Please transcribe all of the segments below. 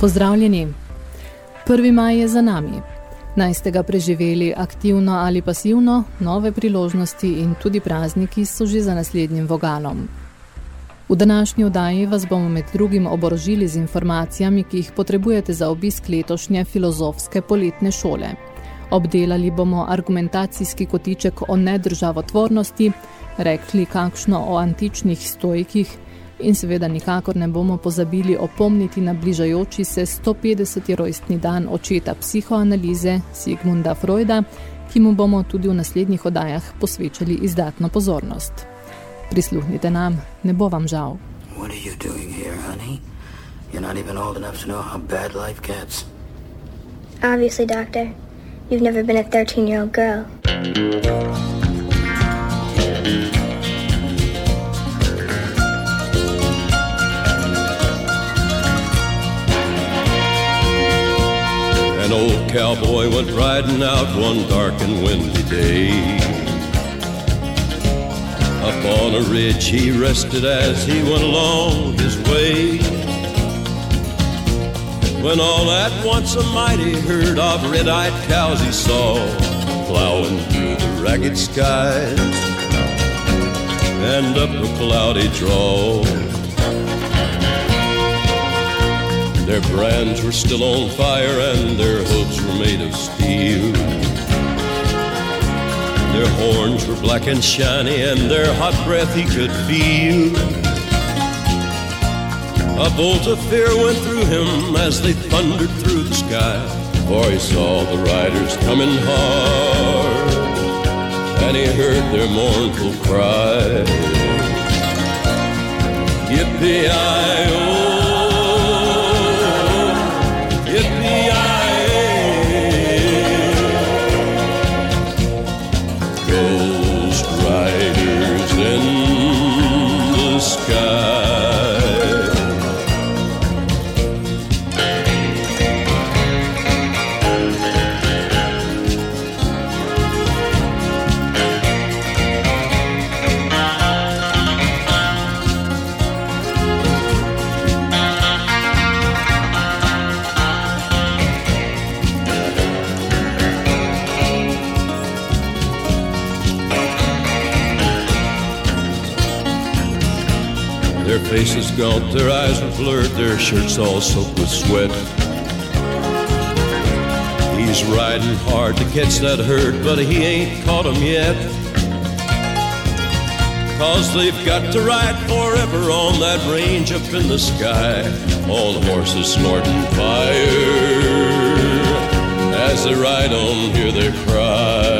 Pozdravljeni. 1. maj je za nami. Naj ste ga preživeli aktivno ali pasivno, nove priložnosti in tudi prazniki so že za naslednjim vogalom. V današnji oddaji vas bomo med drugim oborožili z informacijami, ki jih potrebujete za obisk letošnje filozofske poletne šole. Obdelali bomo argumentacijski kotiček o nedržavotvornosti, rekli kakšno o antičnih stojkih, in seveda nikakor ne bomo pozabili opomniti na bližajoči se 150. rojstni dan očeta psihoanalize Sigmunda Freuda, ki mu bomo tudi v naslednjih odajah posvečali izdatno pozornost. Prisluhnite nam, ne bo vam žal. What are you doing here, honey? You're not even old enough to know how bad life gets. Obviously, doctor. You've never been a 13-year-old girl. An old cowboy went riding out one dark and windy day. Up on a ridge he rested as he went along his way. When all at once a mighty herd of red-eyed cows he saw plowing through the ragged skies and up a cloudy draw. Their brands were still on fire and their hooves were made of steel. Their horns were black and shiny and their hot breath he could feel. A bolt of fear went through him as they thundered through the sky, for he saw the riders coming hard, and he heard their mournful cry. Yippee-i-oh! Gaunt, their eyes were blurred, their shirts all soaked with sweat. He's riding hard to catch that herd, but he ain't caught 'em yet. Cause they've got to ride forever on that range up in the sky, all the horses snorting fire. As they ride on, hear their cry.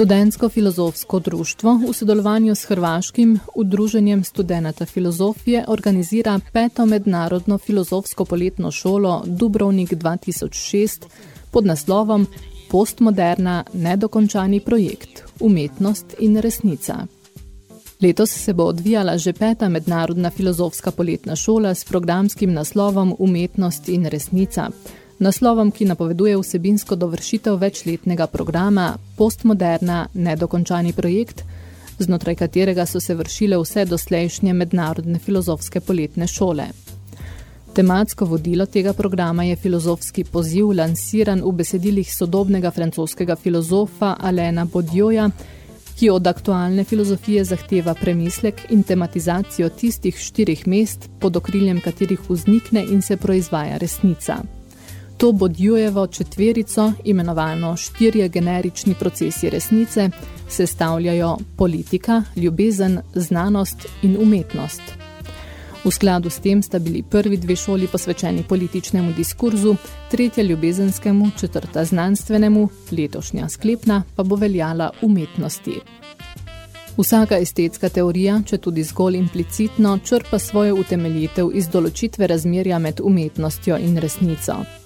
Študentsko-filozofsko društvo v sodelovanju s Hrvaškim udruženjem studenata filozofije organizira peto mednarodno filozofsko poletno šolo Dubrovnik 2006 pod naslovom Postmoderna nedokončani projekt Umetnost in resnica. Letos se bo odvijala že peta mednarodna filozofska poletna šola s programskim naslovom Umetnost in resnica, naslovom, ki napoveduje vsebinsko dovršitev večletnega programa Postmoderna nedokončani projekt, znotraj katerega so se vršile vse doslejšnje mednarodne filozofske poletne šole. Tematsko vodilo tega programa je filozofski poziv lansiran v besedilih sodobnega francoskega filozofa Alena Bodjoja, ki od aktualne filozofije zahteva premislek in tematizacijo tistih štirih mest, pod okriljem katerih vznikne in se proizvaja resnica. To Bodjujevo četverico, imenovano štirje generični procesi resnice, sestavljajo politika, ljubezen, znanost in umetnost. V skladu s tem sta bili prvi dve šoli posvečeni političnemu diskurzu, tretja ljubezenskemu, četrta znanstvenemu, letošnja sklepna pa bo veljala umetnosti. Vsaka estetska teorija, če tudi zgolj implicitno, črpa svojo utemeljitev iz določitve razmerja med umetnostjo in resnico.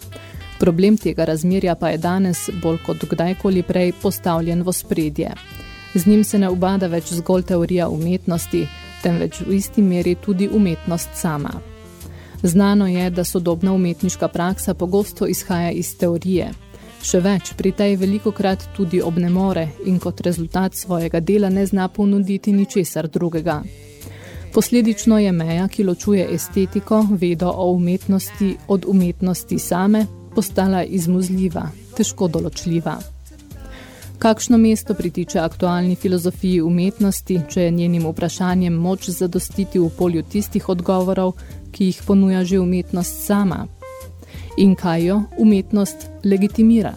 Problem tega razmerja pa je danes, bolj kot kdajkoli prej, postavljen v spredje. Z njim se ne ubada več zgolj teorija umetnosti, temveč v isti meri tudi umetnost sama. Znano je, da sodobna umetniška praksa pogosto izhaja iz teorije. Še več, pri tej veliko krat tudi obnemore in kot rezultat svojega dela ne zna ponuditi ničesar drugega. Posledično je meja, ki ločuje estetiko, vedo o umetnosti od umetnosti same, postala izmuzljiva, težko določljiva. Kakšno mesto pritiče aktualni filozofiji umetnosti, če je njenim vprašanjem moč zadostiti v polju tistih odgovorov, ki jih ponuja že umetnost sama? In kaj jo umetnost legitimira?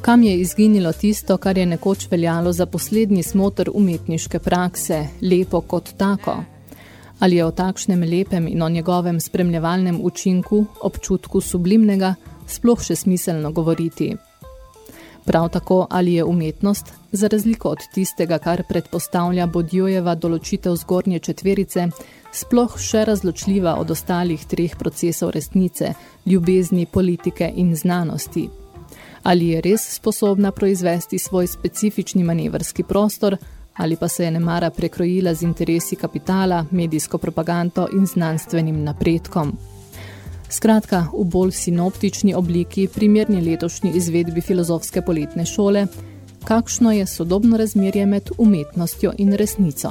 Kam je izginilo tisto, kar je nekoč veljalo za poslednji smotr umetniške prakse, lepo kot tako? Ali je o takšnem lepem in o njegovem spremljevalnem učinku, občutku sublimnega, sploh še smiselno govoriti. Prav tako, ali je umetnost, za razliko od tistega, kar predpostavlja Bodjojeva določitev zgornje četverice, sploh še razločljiva od ostalih treh procesov resnice, ljubezni, politike in znanosti. Ali je res sposobna proizvesti svoj specifični manevrski prostor, ali pa se je nemara prekrojila z interesi kapitala, medijsko propagando in znanstvenim napredkom. Skratka, v bolj sinoptični obliki, primerni letošnji izvedbi filozofske poletne šole, kakšno je sodobno razmerje med umetnostjo in resnico.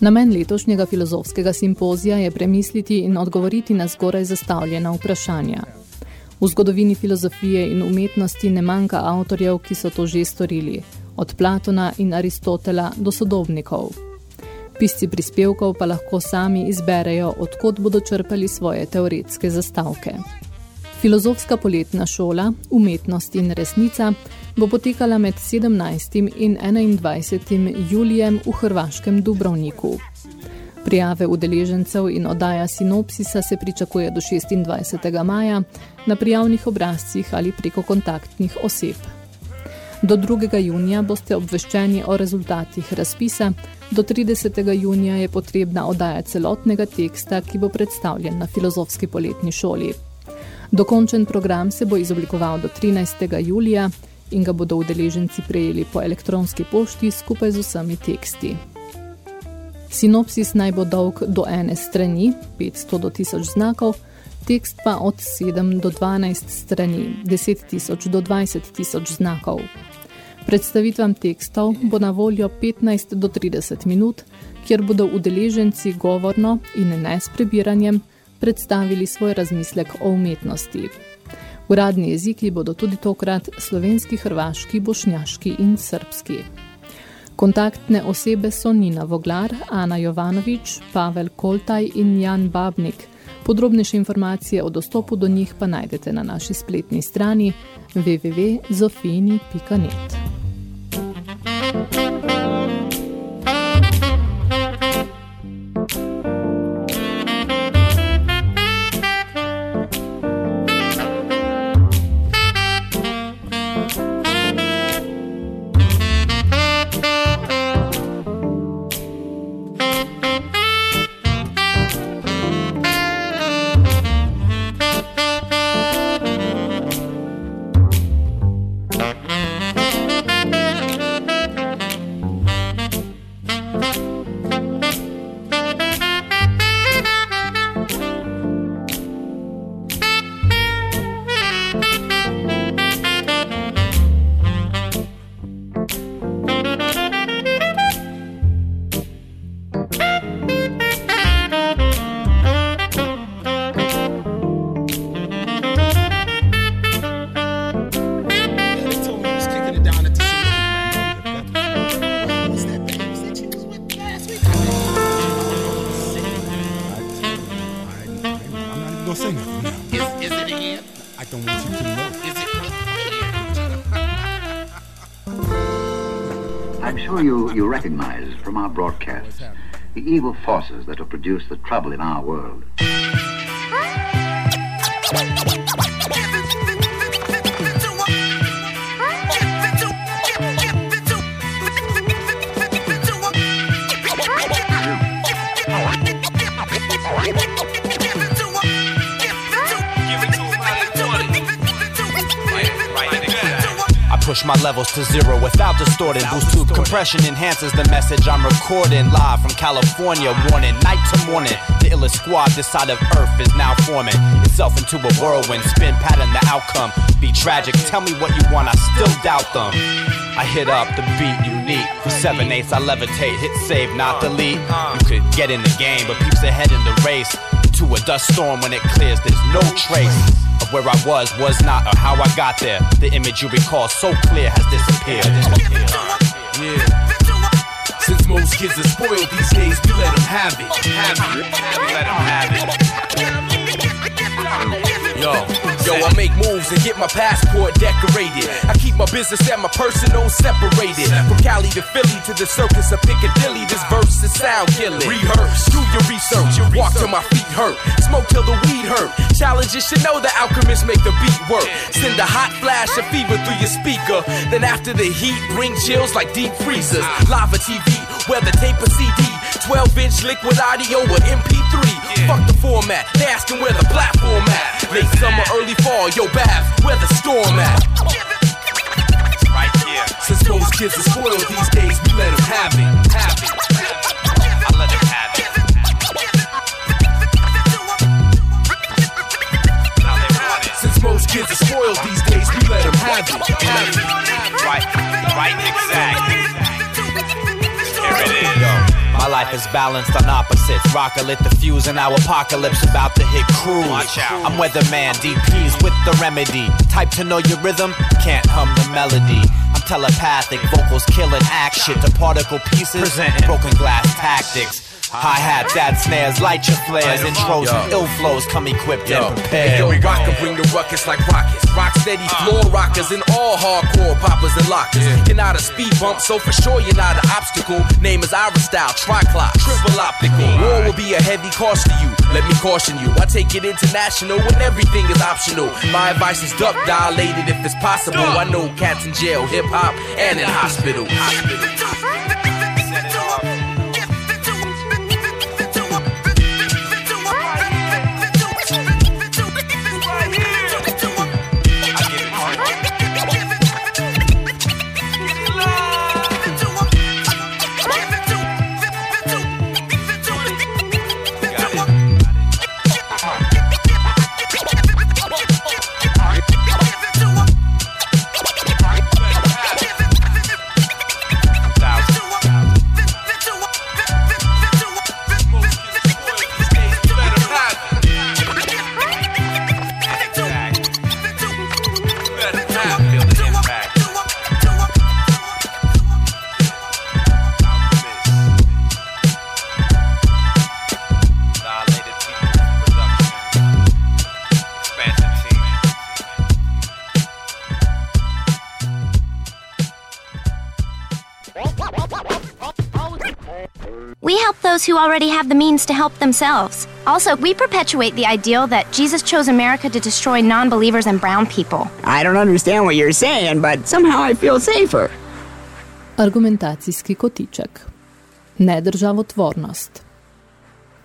Namen letošnjega filozofskega simpozija je premisliti in odgovoriti na zgoraj zastavljena vprašanja. V zgodovini filozofije in umetnosti ne manjka avtorjev, ki so to že storili, od Platona in Aristotela do sodobnikov. Pisci prispevkov pa lahko sami izberejo, odkot bodo črpali svoje teoretske zastavke. Filozofska poletna šola, umetnost in resnica, bo potekala med 17. in 21. julijem v Hrvaškem Dubrovniku. Prijave udeležencev in oddaja sinopsisa se pričakuje do 26. maja na prijavnih obrazcih ali preko kontaktnih oseb. Do 2. junija boste obveščeni o rezultatih razpisa, do 30. junija je potrebna oddaja celotnega teksta, ki bo predstavljen na filozofski poletni šoli. Dokončen program se bo izoblikoval do 13. julija in ga bodo udeleženci prejeli po elektronski pošti skupaj z vsemi teksti. Sinopsis naj bo dolg do ene strani, 500 do 1000 znakov, tekst pa od 7 do 12 strani, 10 tisoč do 20 tisoč znakov. Predstavitvam tekstov bo na voljo 15 do 30 minut, kjer bodo udeleženci govorno in ne s prebiranjem predstavili svoj razmislek o umetnosti. Uradni jeziki bodo tudi tokrat slovenski, hrvaški, bošnjaški in srpski. Kontaktne osebe so Nina Voglar, Ana Jovanovič, Pavel Koltaj in Jan Babnik – Podrobnejše informacije o dostopu do njih pa najdete na naši spletni strani www.zofini.net. I'm sure you, you recognize from our broadcasts the evil forces that have produced the trouble in our world. Push my levels to zero without distorting. Boost tube compression enhances the message I'm recording live from California. Warning, night to morning. The illest squad this side of Earth is now forming itself into a whirlwind. Spin pattern, the outcome be tragic. Tell me what you want, I still doubt them. I hit up the beat unique. For seven eighths, I levitate, hit save, not delete. You could get in the game, but peeps ahead in the race. To a dust storm when it clears, there's no trace of where I was, was not, or how I got there. The image you recall so clear has disappeared. Yeah. Since most kids are spoiled these days, we let them have it. Have it. Let 'em have it. Yo, yo, I make moves and get my passport decorated. I keep my business and my personal separated. From Cali to Philly to the circus of Piccadilly, this verse is sound killing. Rehearse, do your research, walk till my feet hurt, smoke till the weed hurt. Challenges should know the alchemists make the beat work. Send a hot flash of fever through your speaker. Then after the heat, bring chills like deep freezers. Lava TV, whether tape or CD. 12 inch liquid audio or MP3. Fuck the format, they asking where the platform at. Late summer, early fall, yo, Bath, where the storm at. Right here. Since those kids are spoiled these days, we let them have it. Have it. I let 'em have it. Is balanced on opposites. Rocker lit the fuse and our apocalypse about to hit cruise. Watch out. I'm weatherman, DPs with the remedy. Type to know your rhythm, can't hum the melody. I'm telepathic, vocals killing action to particle pieces. Presenting broken glass tactics. Hi hat, dad snares, light your flares, intros and ill flows come equipped Yo, and prepared. yo, rocker bring the ruckus like rockets. Rock steady uh. floor rockers and all hardcore poppers and lockers. You're not a speed bump, so for sure you're not an obstacle. Name is Ira Style, triclock, triple optical. War will be a heavy cost to you. Let me caution you. I take it international when everything is optional. My advice is duck dilated if it's possible. I know cats in jail, hip hop, and in hospital. Feel We help those who already have the means to help themselves. Also, we perpetuate the ideal that Jesus chose America to destroy non believers and brown people. I don't understand what you're saying, but somehow I feel safer. Argumentacijski kotiček. Nedržavotvornost.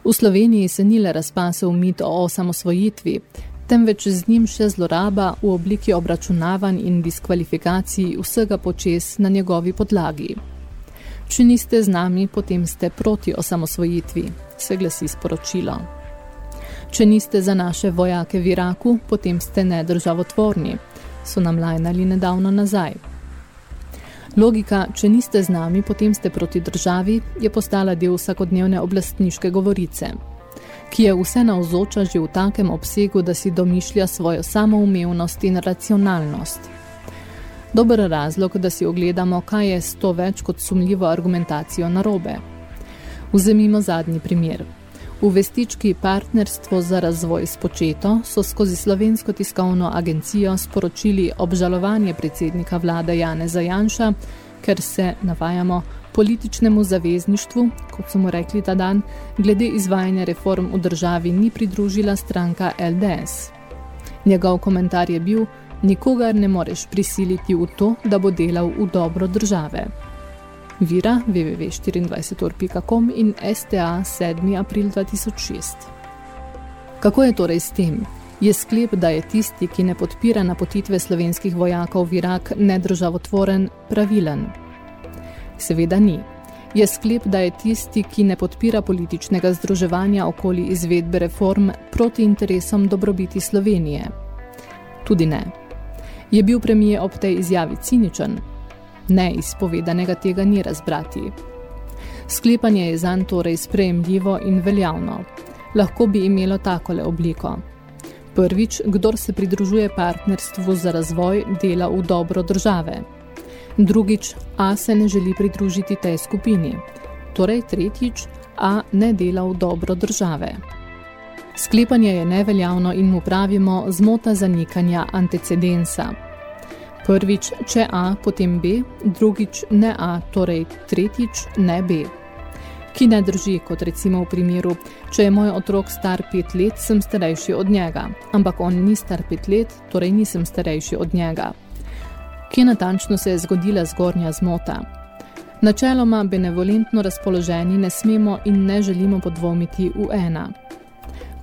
V Sloveniji se ni le razpasel mit o osamosvojitvi, temveč z njim še zloraba v obliki obračunavanj in diskvalifikacij vsega počes na njegovi podlagi. Če niste z nami, potem ste proti osamosvojitvi, se glasi sporočilo. Če niste za naše vojake v Iraku, potem ste nedržavotvorni, so nam lajnali nedavno nazaj. Logika, če niste z nami, potem ste proti državi, je postala del vsakodnevne oblastniške govorice, ki je vse navzoča že v takem obsegu, da si domišlja svojo samoumevnost in racionalnost. Dober razlog, da si ogledamo, kaj je s to več kot sumljivo argumentacijo narobe. Vzemimo zadnji primer. V vestički Partnerstvo za razvoj s početo so skozi slovensko tiskovno agencijo sporočili obžalovanje predsednika vlade Jane Zajanša, ker se, navajamo, političnemu zavezništvu, kot so mu rekli ta dan, glede izvajanja reform v državi ni pridružila stranka LDS. Njegov komentar je bil, nikogar ne moreš prisiliti v to, da bo delal v dobro države. Vira www.24.com in STA 7. april 2006. Kako je torej s tem? Je sklep, da je tisti, ki ne podpira napotitve slovenskih vojakov v Irak nedržavotvoren, pravilen? Seveda ni. Je sklep, da je tisti, ki ne podpira političnega združevanja okoli izvedbe reform proti interesom dobrobiti Slovenije? Tudi ne. Je bil premije ob tej izjavi ciničen? Ne, izpovedanega tega ni razbrati. Sklepanje je zanj torej sprejemljivo in veljavno. Lahko bi imelo takole obliko. Prvič, kdor se pridružuje partnerstvu za razvoj, dela v dobro države. Drugič, A se ne želi pridružiti tej skupini. Torej, tretjič, A ne dela v dobro države. Sklepanje je neveljavno in mu pravimo zmota zanikanja antecedensa. Prvič, če A, potem B, drugič ne A, torej tretjič ne B. Ki ne drži, kot recimo v primeru, če je moj otrok star pet let, sem starejši od njega, ampak on ni star pet let, torej nisem starejši od njega. Kje natančno se je zgodila zgornja zmota? Načeloma benevolentno razpoloženi ne smemo in ne želimo podvomiti v ena –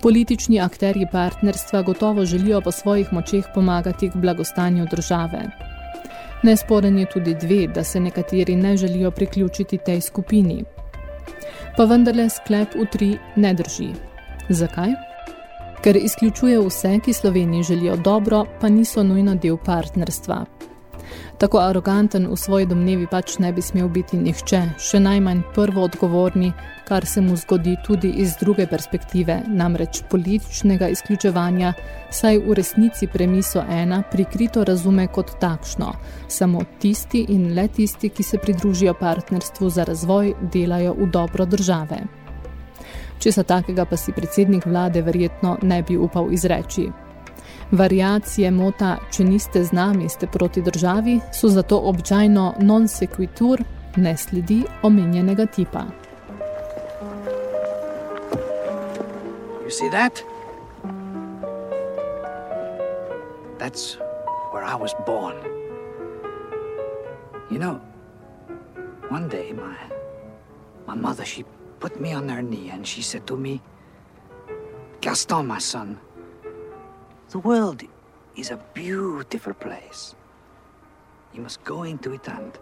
Politični akterji partnerstva gotovo želijo po svojih močeh pomagati k blagostanju države. Nesporen je tudi dve, da se nekateri ne želijo priključiti tej skupini. Pa vendarle sklep v tri ne drži. Zakaj? Ker izključuje vse, ki Sloveniji želijo dobro, pa niso nujno del partnerstva. Tako aroganten v svoji domnevi pač ne bi smel biti nihče, še najmanj prvo odgovorni, kar se mu zgodi tudi iz druge perspektive, namreč političnega izključevanja, saj v resnici premiso ena prikrito razume kot takšno. Samo tisti in le tisti, ki se pridružijo partnerstvu za razvoj, delajo v dobro države. Če sa takega pa si predsednik vlade verjetno ne bi upal izreči. Variacije mota, če niste z nami, ste proti državi, so zato običajno non sequitur, ne sledi omenjenega tipa. You see that? That's where I was born. You know, one day my my mother she put me on her knee and she said to me, Gaston, my son, the world is a beautiful place. You must go into it and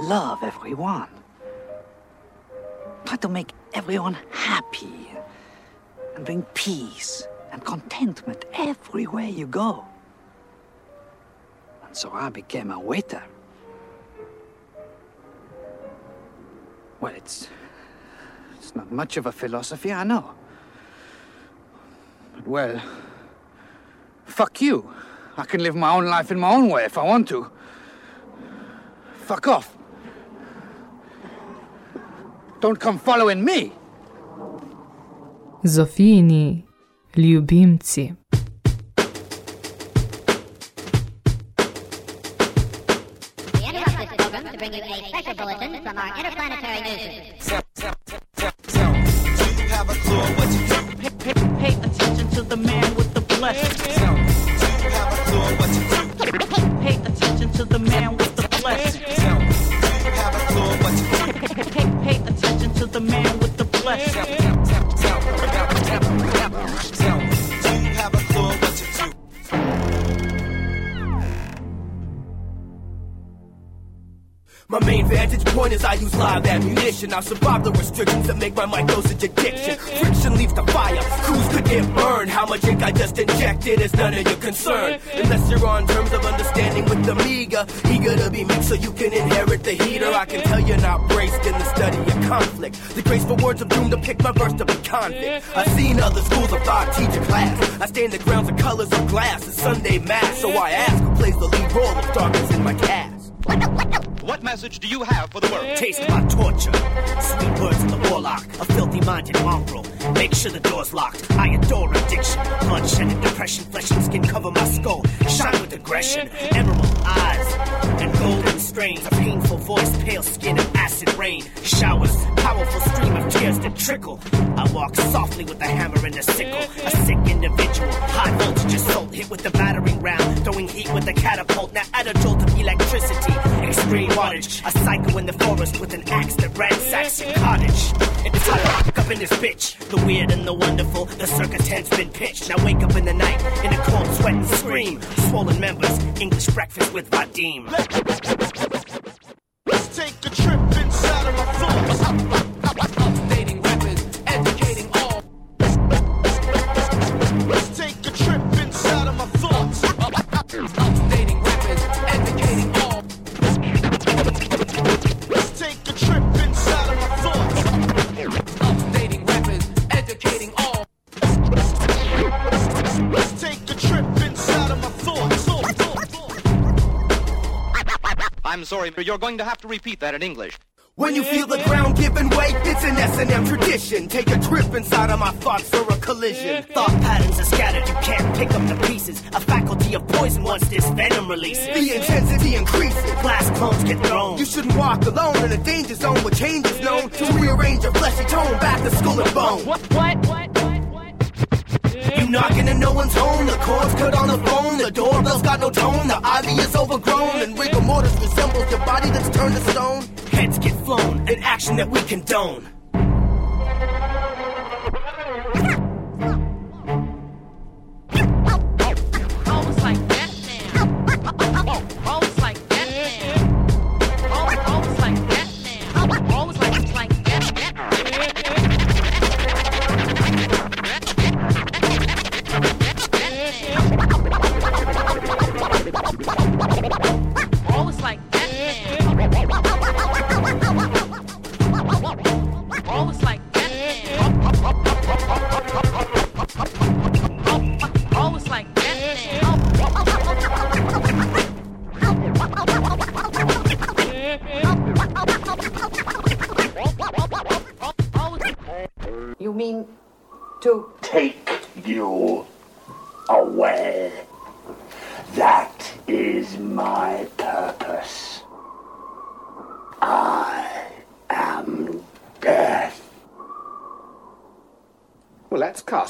love everyone. Try to make everyone happy and bring peace and contentment everywhere you go. And so I became a waiter. Well, it's it's not much of a philosophy, I know. But well, Fuck you. I can live my own life in my own way if I want to. Fuck off. Don't come following me. Zofini, ljubimci. bring you a special the man with the blessing. My main vantage point is I use live ammunition. I survive the restrictions that make my mic dosage addiction. Friction leaves the fire, crews could get burned. How much ink I just injected is none of your concern. Unless you're on terms of understanding with the meager, eager to be mixed so you can inherit the heater. I can tell you're not braced in the study of conflict. The graceful words of doom to pick my verse to be convict. I've seen other schools of thought teach a class. I stand the grounds of colors of glass. It's Sunday mass, so I ask who plays the lead role of darkness in my cast. What message do you have for the world? Taste my torture. Sweet words of the warlock, a filthy minded mongrel. Make sure the door's locked. I adore addiction. Bloodshed and depression, flesh and skin cover my skull. Shine with aggression. Emerald eyes and golden strains. A painful voice, pale skin, and acid rain. Showers, powerful stream of tears that trickle. I walk softly with a hammer and a sickle. A sick individual, high voltage assault, hit with the battering round. Throwing heat with a catapult. Now add a jolt of electricity. Extreme wattage. A psycho in the forest with an axe that ransacks your cottage. It's hot up in this bitch. The weird and the wonderful. The circus tent's been pitched. Now wake up in the night in a cold sweat and scream. Swollen members. English breakfast with Vadim. Let's take a trip inside of my thoughts. I'm sorry, but you're going to have to repeat that in English. When you feel the ground giving way, it's an S&M tradition. Take a trip inside of my thoughts for a collision. Thought patterns are scattered, you can't pick up the pieces. A faculty of poison once this venom releases. The intensity increases. Glass clones get thrown. You shouldn't walk alone in a danger zone where change is known to rearrange your fleshy tone back to skull and bone. What? What? What? Knocking and no one's home. The cord's cut on the phone. The doorbell's got no tone. The ivy is overgrown. And rigor mortis resembles your body that's turned to stone. Heads get flown, an action that we condone.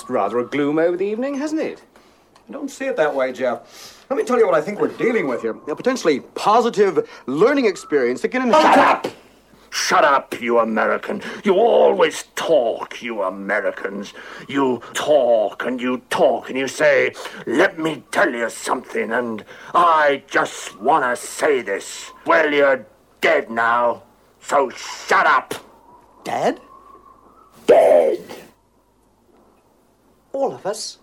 Rather a gloom over the evening, hasn't it? I Don't see it that way, Jeff. Let me tell you what I think we're dealing with here. A potentially positive learning experience that can... Shut up! Shut up, you American. You always talk, you Americans. You talk and you talk and you say, let me tell you something, and I just want to say this. Well, you're dead now, so shut up. Dead? Dead. All of us?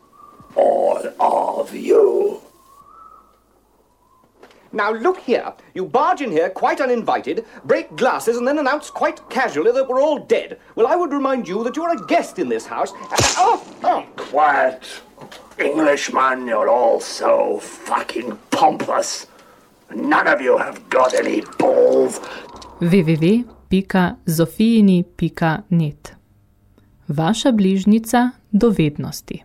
All of you. Now, look here. You barge in here quite uninvited, break glasses, and then announce quite casually that we're all dead. Well, I would remind you that you're a guest in this house. Uh, oh! oh. Quiet. Englishman, you're all so fucking pompous. None of you have got any balls. www.zofijini.net Vaša bližnica dovednosti.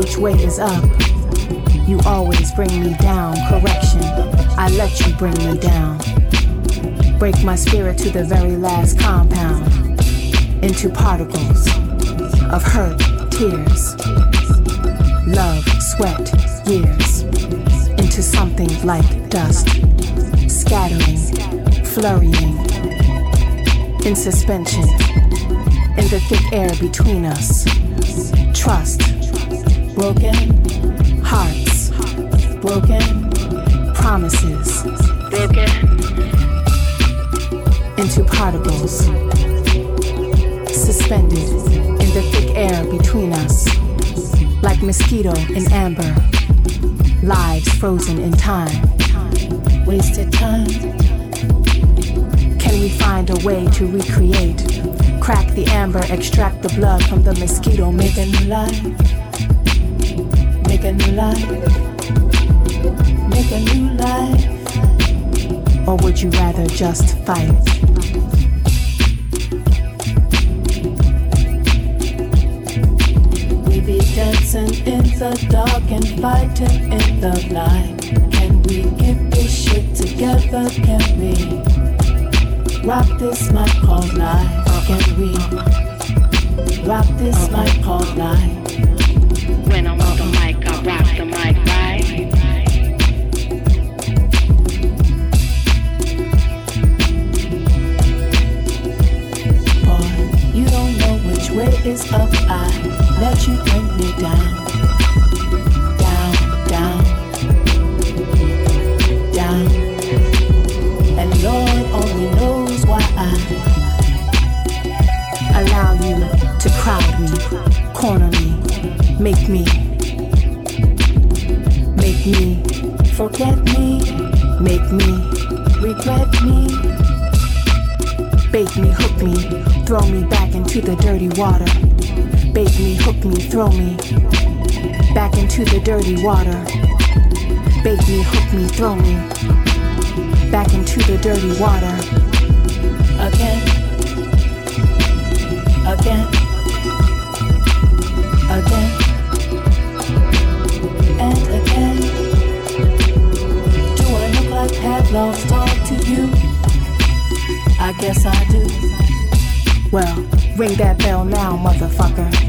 Which way is up. You always bring me down. Correction, I let you bring me down. Break my spirit to the very last compound into particles of hurt, tears, love, sweat, years into something like dust, scattering, flurrying, in suspension, in the thick air between us. Trust, broken hearts, broken promises, broken into particles, suspended in the thick air between us, like mosquito in amber, lives frozen in time, wasted time. Can we find a way to recreate? Crack the amber, extract the blood from the mosquito, new life, make a new life, make a new life. Or would you rather just fight? We be dancing in the dark and fighting in the light. Can we get this shit together? Can we rock this mic called life? Can we rock this mic called life? When I'm on the mic, Boy, you don't know which way is up. I let you bring me down, down, down, down. And Lord only knows why I allow you to crowd me, corner me, make me, forget me, make me regret me. Bake me, hook me, throw me back into the dirty water. Bake me, hook me, throw me back into the dirty water. Bake me, hook me, throw me back into the dirty water. Well, ring that bell now, motherfucker.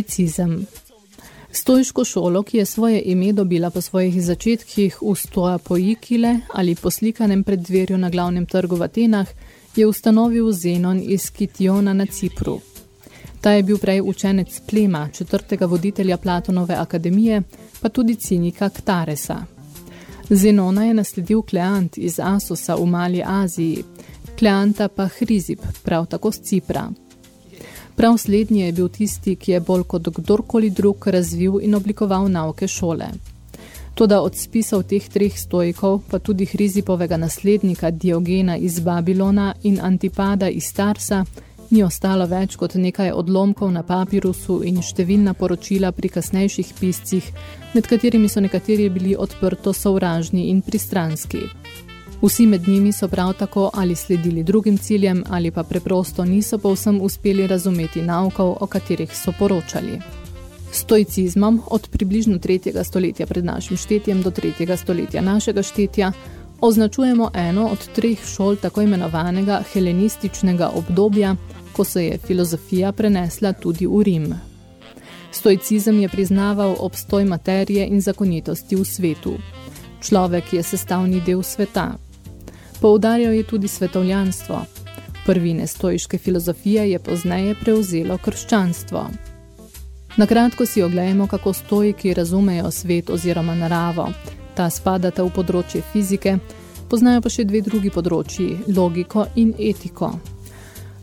Stoicizem. Stoiško šolo, ki je svoje ime dobila po svojih začetkih v Stoa Poikile ali poslikanem preddverju na glavnem trgu v Atenah, je ustanovil Zenon iz Kitiona na Cipru. Ta je bil prej učenec Plema, četrtega voditelja Platonove akademije, pa tudi cinika Ktaresa. Zenona je nasledil Kleant iz Asosa v Mali Aziji, Kleanta pa Hrizip, prav tako z Cipra. Prav slednji je bil tisti, ki je bolj kot kdorkoli drug razvil in oblikoval nauke šole. Toda od spisov teh treh stojkov, pa tudi Hrizipovega naslednika Diogena iz Babilona in Antipada iz Tarsa, Ni ostalo več kot nekaj odlomkov na papirusu in številna poročila pri kasnejših piscih, med katerimi so nekateri bili odprto sovražni in pristranski. Vsi med njimi so prav tako ali sledili drugim ciljem ali pa preprosto niso povsem uspeli razumeti naukov, o katerih so poročali. Stoicizmom od približno 3. stoletja pred našim štetjem do 3. stoletja našega štetja označujemo eno od treh šol tako imenovanega helenističnega obdobja, ko se je filozofija prenesla tudi v Rim. Stoicizem je priznaval obstoj materije in zakonitosti v svetu. Človek je sestavni del sveta. Poudarjal je tudi svetovljanstvo. Prvine stoiške filozofije je pozneje prevzelo krščanstvo. Nakratko si oglejmo, kako stoiki razumejo svet oziroma naravo. Ta spadata v področje fizike, poznajo pa še dve drugi področji, logiko in etiko.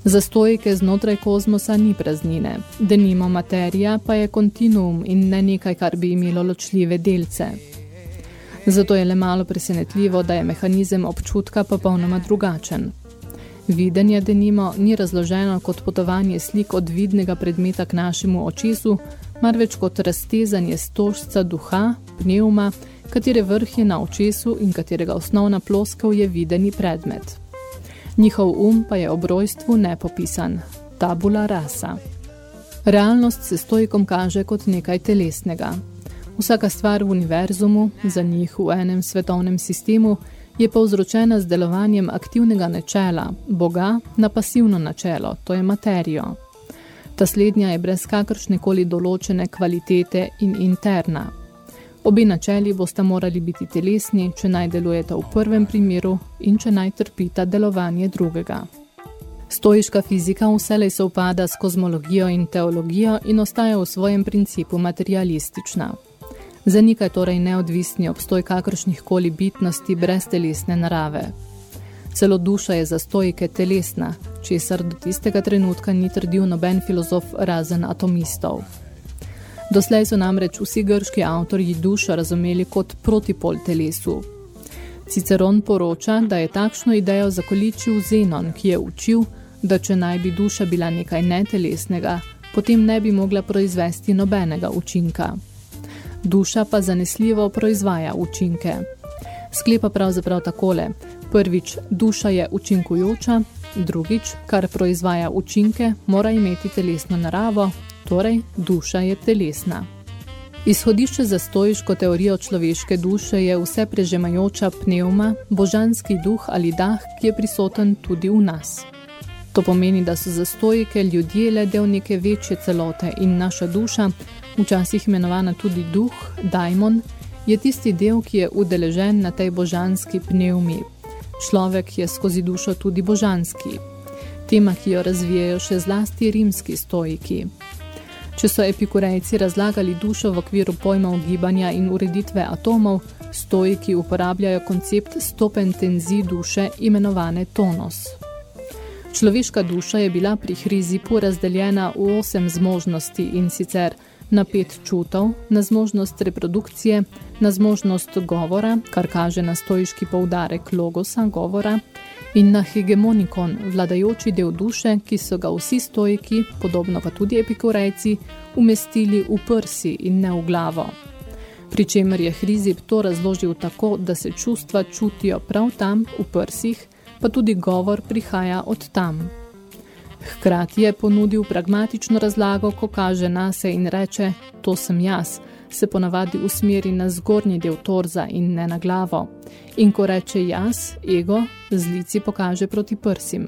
Za stoike znotraj kozmosa ni praznine, denimo materija pa je kontinuum in ne nekaj, kar bi imelo ločljive delce. Zato je le malo presenetljivo, da je mehanizem občutka popolnoma drugačen. Videnje denimo ni razloženo kot potovanje slik od vidnega predmeta k našemu očesu, marveč kot raztezanje stožca duha, pneuma, katere vrh je na očesu in katerega osnovna ploskev je videni predmet. Njihov um pa je ob rojstvu nepopisan, tabula rasa. Realnost se stojkom kaže kot nekaj telesnega. Vsaka stvar v univerzumu, za njih v enem svetovnem sistemu, je povzročena z delovanjem aktivnega načela, Boga, na pasivno načelo, to je materijo. Ta slednja je brez kakršnekoli določene kvalitete in interna. Obi načeli bosta morali biti telesni, če naj delujeta v prvem primeru in če naj trpita delovanje drugega. Stoiška fizika vselej se upada s kozmologijo in teologijo in ostaja v svojem principu materialistična. Zanika torej neodvisni obstoj kakršnih koli bitnosti brez telesne narave. Celo duša je za stojike telesna, česar do tistega trenutka ni trdil noben filozof razen atomistov. Doslej so namreč vsi grški avtorji dušo razumeli kot protipol telesu. Ciceron poroča, da je takšno idejo zakoličil Zenon, ki je učil, da če naj bi duša bila nekaj netelesnega, potem ne bi mogla proizvesti nobenega učinka. Duša pa zanesljivo proizvaja učinke. Sklepa pravzaprav takole. Prvič, duša je učinkujoča, drugič, kar proizvaja učinke, mora imeti telesno naravo, torej duša je telesna. Izhodišče za stojiško teorijo človeške duše je vse prežemajoča pneuma, božanski duh ali dah, ki je prisoten tudi v nas. To pomeni, da so za stojike ljudje le del neke večje celote in naša duša, včasih imenovana tudi duh, daimon, je tisti del, ki je udeležen na tej božanski pneumi. Človek je skozi dušo tudi božanski. Tema, ki jo razvijajo še zlasti rimski stojiki. Če so epikurejci razlagali dušo v okviru pojmov gibanja in ureditve atomov, stojiki uporabljajo koncept stopen tenzi duše imenovane tonos. Človeška duša je bila pri hrizipu razdeljena v osem zmožnosti in sicer na pet čutov, na zmožnost reprodukcije, na zmožnost govora, kar kaže na stojiški poudarek logosa govora, in na hegemonikon, vladajoči del duše, ki so ga vsi stojiki, podobno pa tudi epikurejci, umestili v prsi in ne v glavo. Pričemer je Hrizib to razložil tako, da se čustva čutijo prav tam, v prsih, pa tudi govor prihaja od tam. Hkrati je ponudil pragmatično razlago, ko kaže nase in reče, to sem jaz, se ponavadi usmeri na zgornji del torza in ne na glavo. In ko reče jaz, ego, z lici pokaže proti prsim.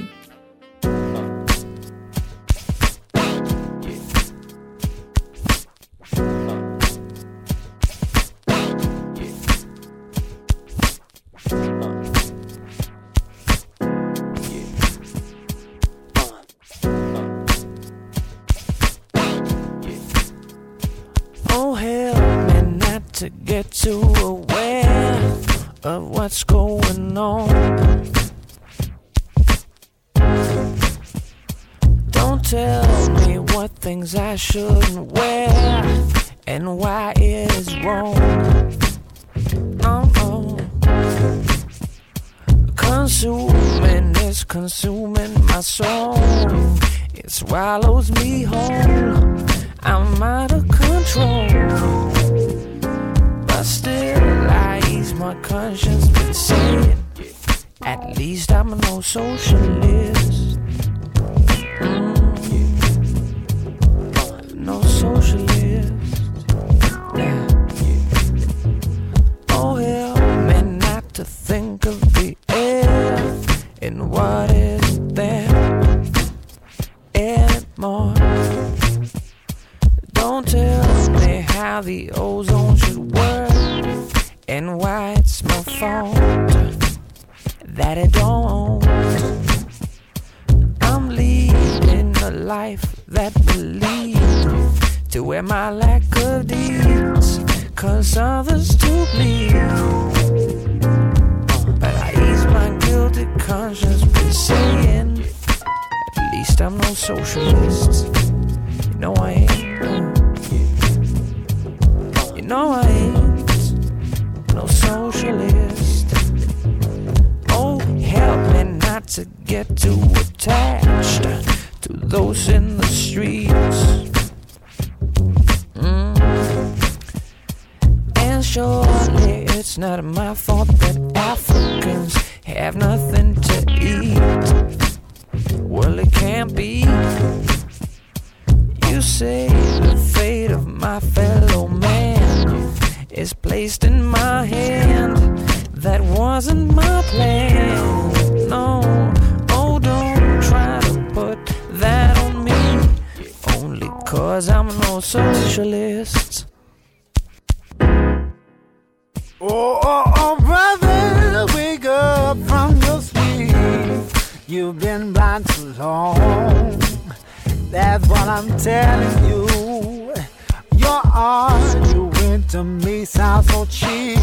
To get too aware of what's going on. Don't tell me what things I shouldn't wear and why it is wrong. Oh. Consuming is consuming my soul. it swallows me whole. I'm out of control. My conscience with saying, at least I'm no socialist. Surely it's not my fault that Africans have nothing to eat. Well, it can't be. You say the fate of my fellow man is placed in my hand. That wasn't my plan. No, oh, don't try to put that on me. Only cause I'm no socialist. Oh, oh, oh, brother, wake up from your sleep. You've been blind too long. That's what I'm telling you. Your argument to me sounds so cheap,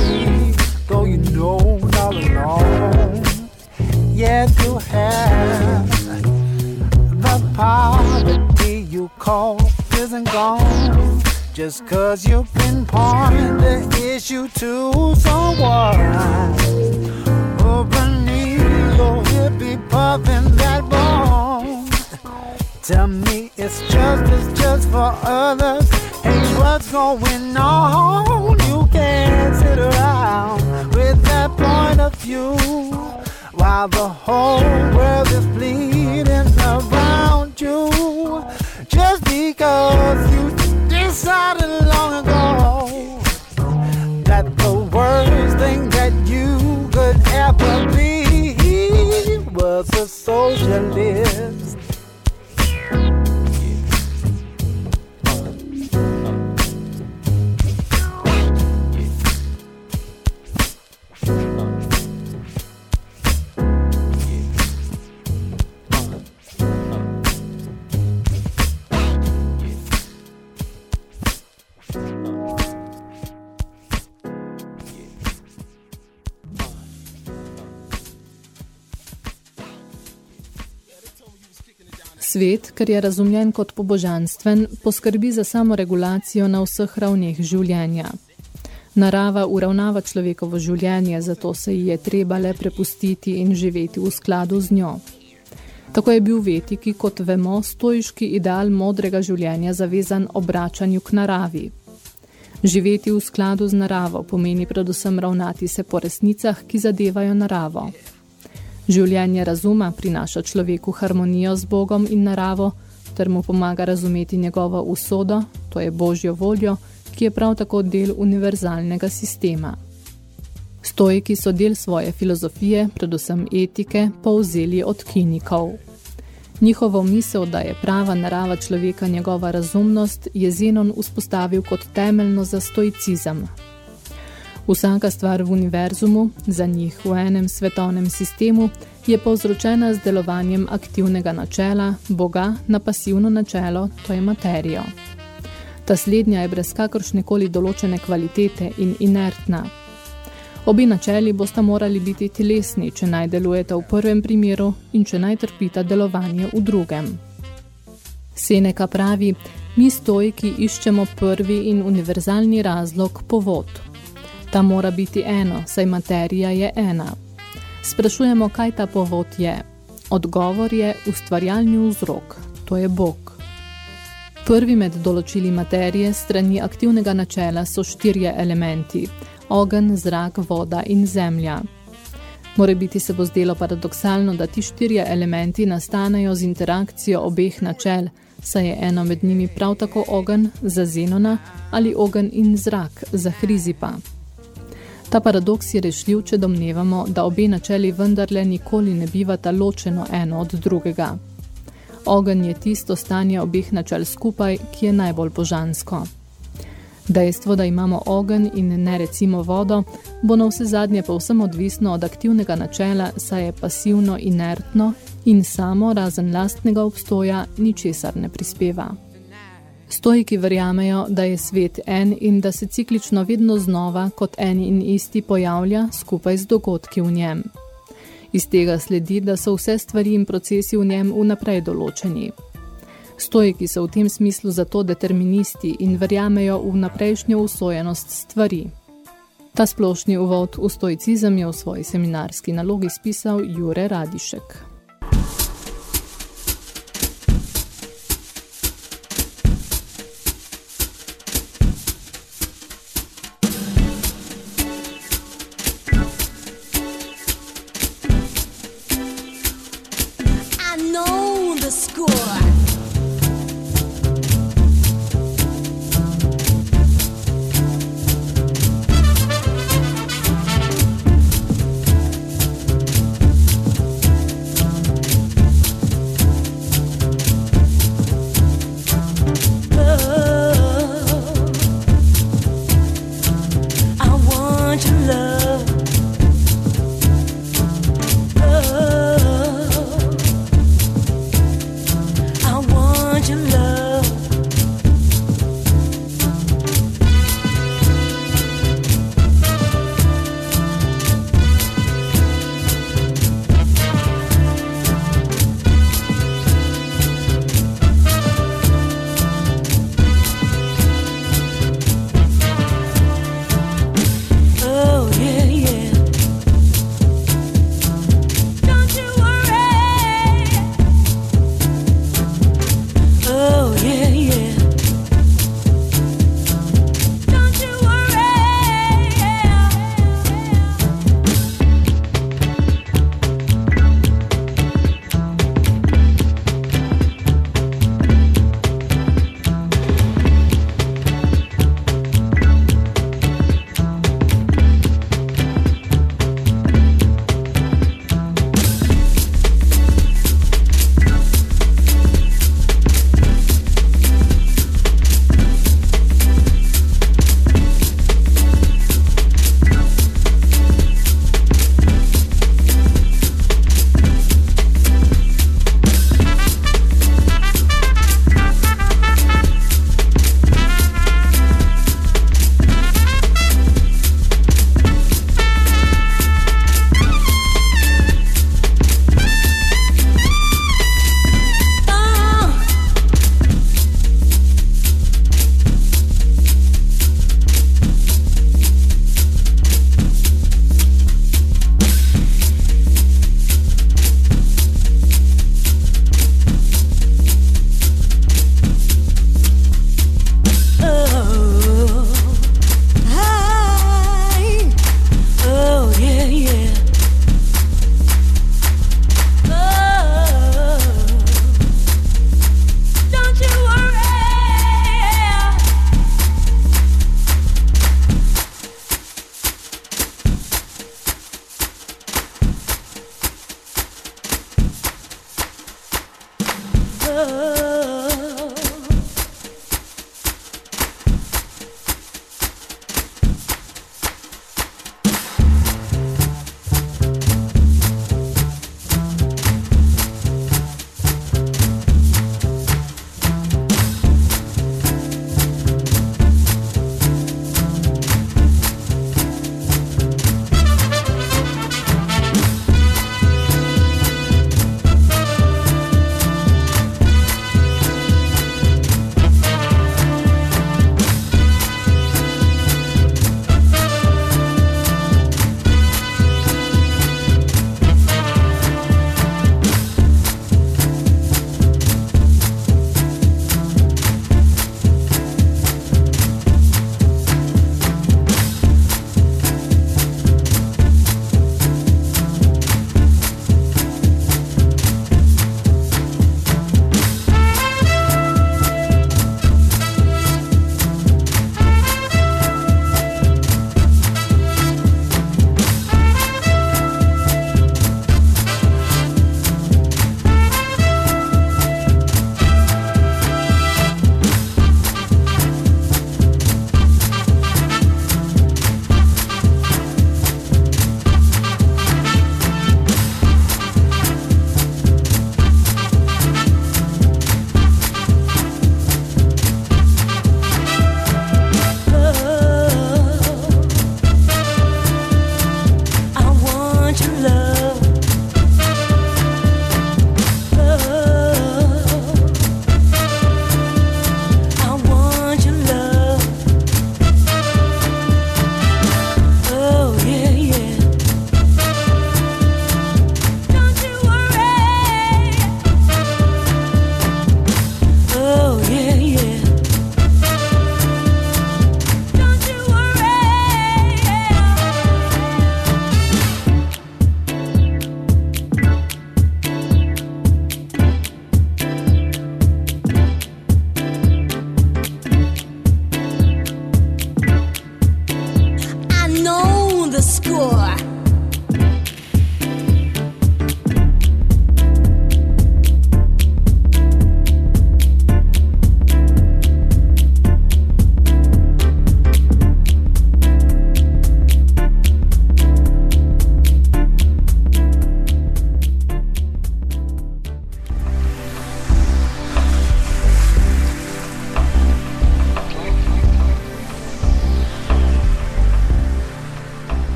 though you know all along. Yes, you have the poverty you call isn't gone. Just cause you pinpoint the issue to someone. Open your hippie puffin' that bone. Tell me it's just as just for others. Hey, what's going on? You can't sit around with that point of view while the whole world is bleeding around you. Just because you decided long ago that the worst thing that you could ever be was a socialist. Svet, ker je razumljen kot pobožanstven, poskrbi za samoregulacijo na vseh ravneh življenja. Narava uravnava človekovo življenje, zato se ji je treba le prepustiti in živeti v skladu z njo. Tako je bil v etiki, kot vemo, stojiški ideal modrega življenja zavezan obračanju k naravi. Živeti v skladu z naravo pomeni predvsem ravnati se po resnicah, ki zadevajo naravo. Življenje razuma prinaša človeku harmonijo z Bogom in naravo, ter mu pomaga razumeti njegovo usodo, to je Božjo voljo, ki je prav tako del univerzalnega sistema. Stojiki so del svoje filozofije, predvsem etike, povzeli od kinikov. Njihovo misel, da je prava narava človeka njegova razumnost, je Zenon vzpostavil kot temeljno za stoicizem. Vsaka stvar v univerzumu, za njih v enem svetovnem sistemu, je povzročena z delovanjem aktivnega načela, Boga, na pasivno načelo, to je materijo. Ta slednja je brez kakršnekoli določene kvalitete in inertna. Obi načeli bosta morali biti telesni, če naj delujeta v prvem primeru in če naj trpita delovanje v drugem. Seneka pravi, mi stojki iščemo prvi in univerzalni razlog povod. Ta mora biti eno, saj materija je ena. Sprašujemo, kaj ta povod je. Odgovor je ustvarjalni vzrok. to je Bog. Prvi med določili materije strani aktivnega načela so štirje elementi – ogen, zrak, voda in zemlja. More biti se bo zdelo paradoksalno, da ti štirje elementi nastanejo z interakcijo obeh načel, saj je eno med njimi prav tako ogen za Zenona ali ogen in zrak za Hrizipa. Ta paradoks je rešljiv, če domnevamo, da obe načeli vendarle nikoli ne bivata ločeno eno od drugega. Ogen je tisto stanje obeh načel skupaj, ki je najbolj božansko. Dejstvo, da imamo ogen in ne recimo vodo, bo na vse zadnje povsem odvisno od aktivnega načela, saj je pasivno inertno in samo razen lastnega obstoja ničesar ne prispeva. Stojiki verjamejo, da je svet en in da se ciklično vedno znova kot en in isti pojavlja skupaj z dogodki v njem. Iz tega sledi, da so vse stvari in procesi v njem vnaprej določeni. Stojiki so v tem smislu zato deterministi in verjamejo v naprejšnjo usojenost stvari. Ta splošni uvod v stoicizem je v svoji seminarski nalogi spisal Jure Radišek.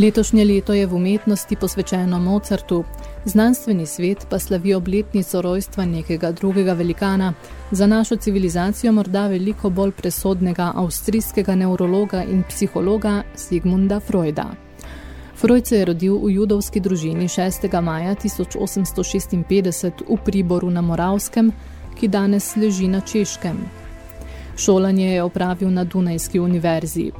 Letošnje leto je v umetnosti posvečeno Mozartu, znanstveni svet pa slavi obletnico rojstva nekega drugega velikana, za našo civilizacijo morda veliko bolj presodnega avstrijskega neurologa in psihologa Sigmunda Freuda. Freud se je rodil v judovski družini 6. maja 1856 v Priboru na Moravskem, ki danes leži na Češkem. Šolanje je opravil na Dunajski univerzi.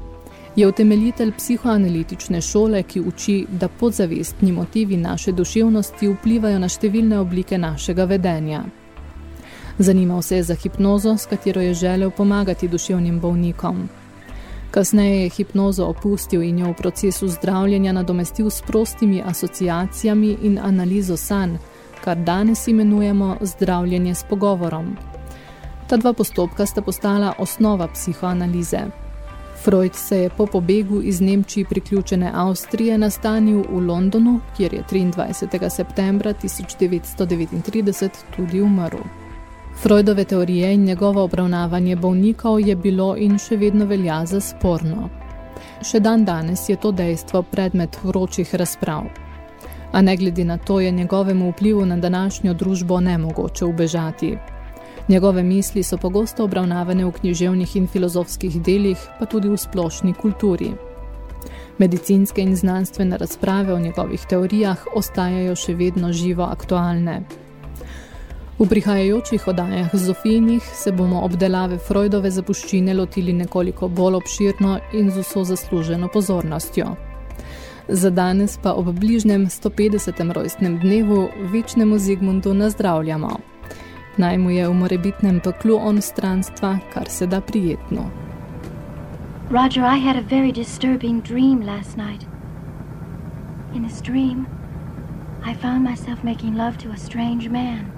Je utemeljitelj psihoanalitične šole, ki uči, da podzavestni motivi naše duševnosti vplivajo na številne oblike našega vedenja. Zanimal se je za hipnozo, s katero je želel pomagati duševnim bolnikom. Kasneje je hipnozo opustil in jo v procesu zdravljenja nadomestil s prostimi asociacijami in analizo sanj, kar danes imenujemo zdravljenje s pogovorom. Ta dva postopka sta postala osnova psihoanalize. Freud se je po pobegu iz Nemčiji priključene Avstrije nastanil v Londonu, kjer je 23. septembra 1939 tudi umrl. Freudove teorije in njegovo obravnavanje bolnikov je bilo in še vedno velja za sporno. Še dan danes je to dejstvo predmet vročih razprav. A ne glede na to je njegovemu vplivu na današnjo družbo nemogoče ubežati. Njegove misli so pogosto obravnavane v književnih in filozofskih delih, pa tudi v splošni kulturi. Medicinske in znanstvene razprave o njegovih teorijah ostajajo še vedno živo aktualne. V prihajajočih oddajah Zofinih se bomo obdelave Freudove zapuščine lotili nekoliko bolj obširno in z vso zasluženo pozornostjo. Za danes pa ob bližnjem 150. rojstnem dnevu večnemu Zigmundu nazdravljamo. Naj mu je v morebitnem peklu on stranstva, kar se da prijetno. Roger, I had a very disturbing dream last night. In this dream, I found myself making love to a strange man.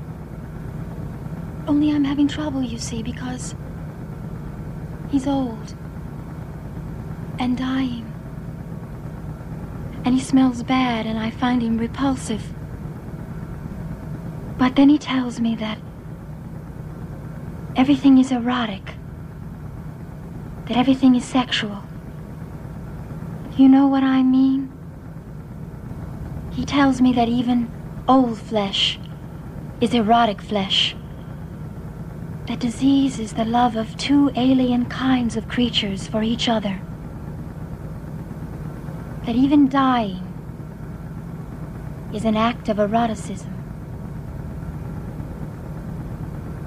Only I'm having trouble, you see, because he's old and dying. And he smells bad, and I find him repulsive. But then he tells me that everything is erotic, that everything is sexual. You know what I mean? He tells me that even old flesh is erotic flesh. That disease is the love of two alien kinds of creatures for each other. That even dying is an act of eroticism.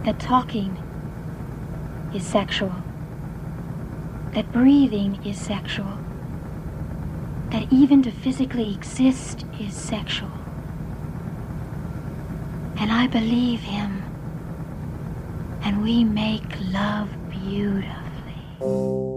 That talking is sexual. That breathing is sexual. That even to physically exist is sexual. And I believe him. And we make love beautifully.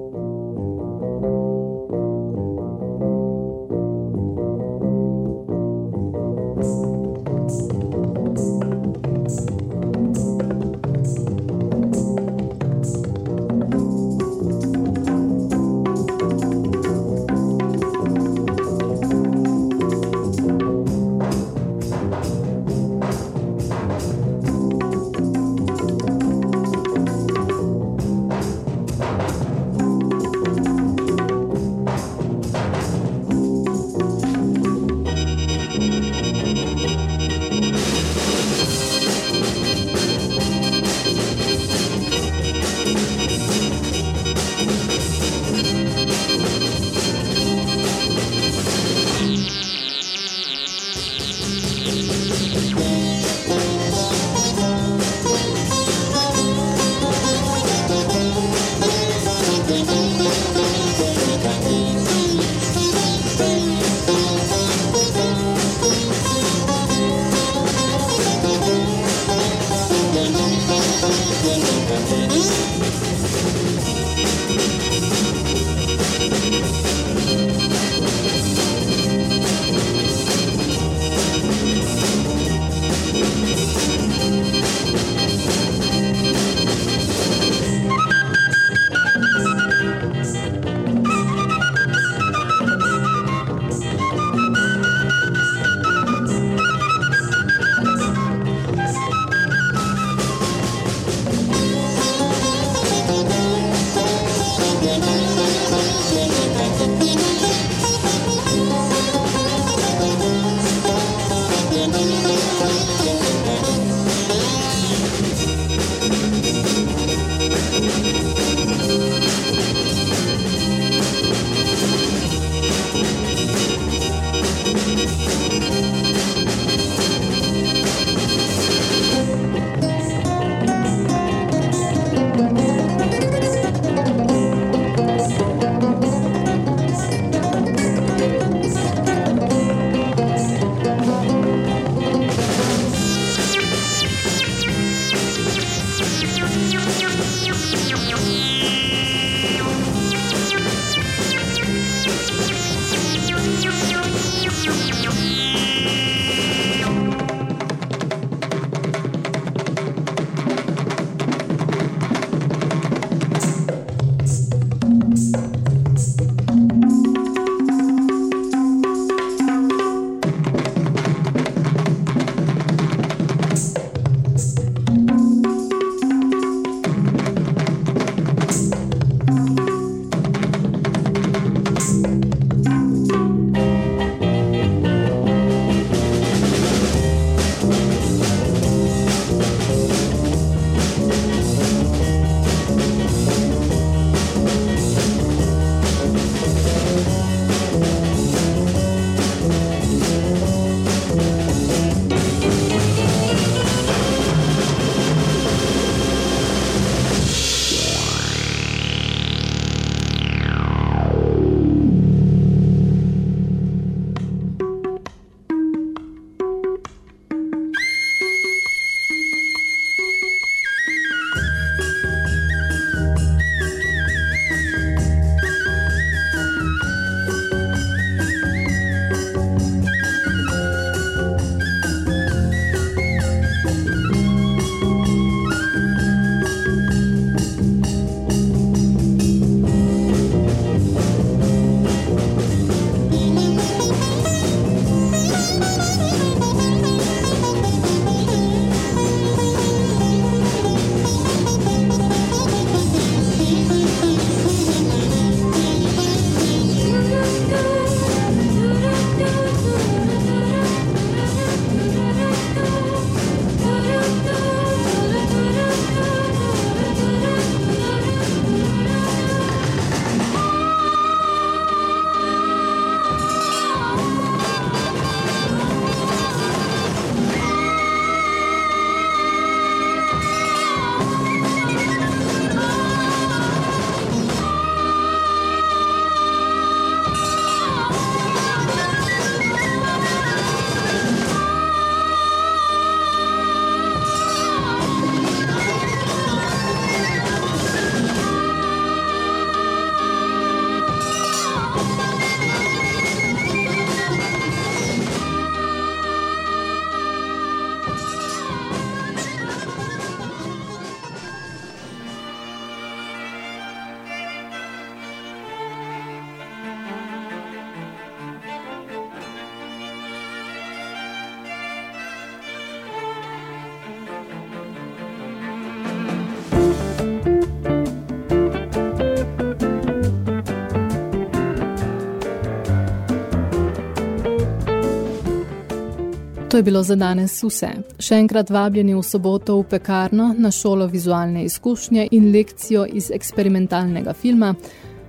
Je bilo za danes vse. Še enkrat vabljeni v soboto v pekarno na šolo vizualne izkušnje in lekcijo iz eksperimentalnega filma,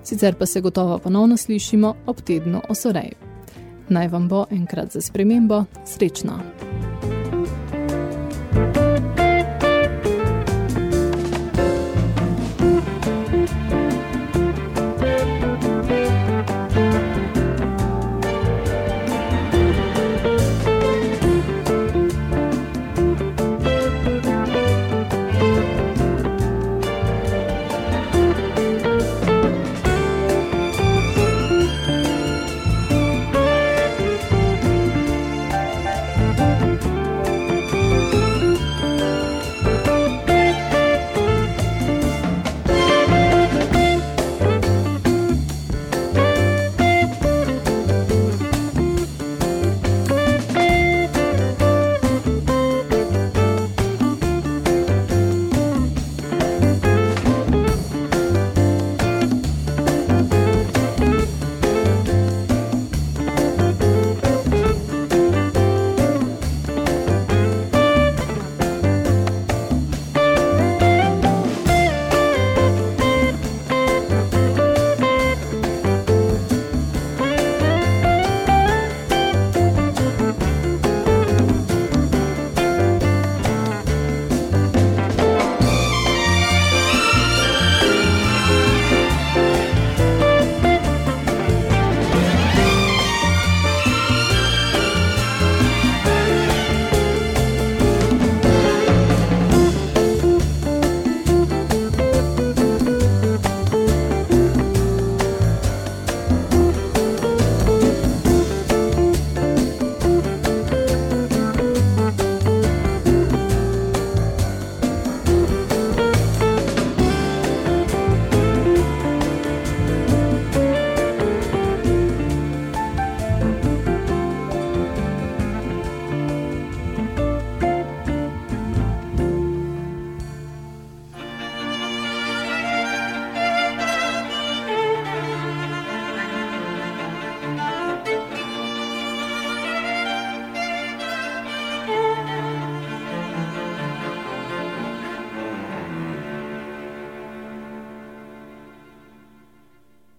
sicer pa se gotovo ponovno slišimo ob tednu Osorej. Naj vam bo enkrat za spremembo srečno.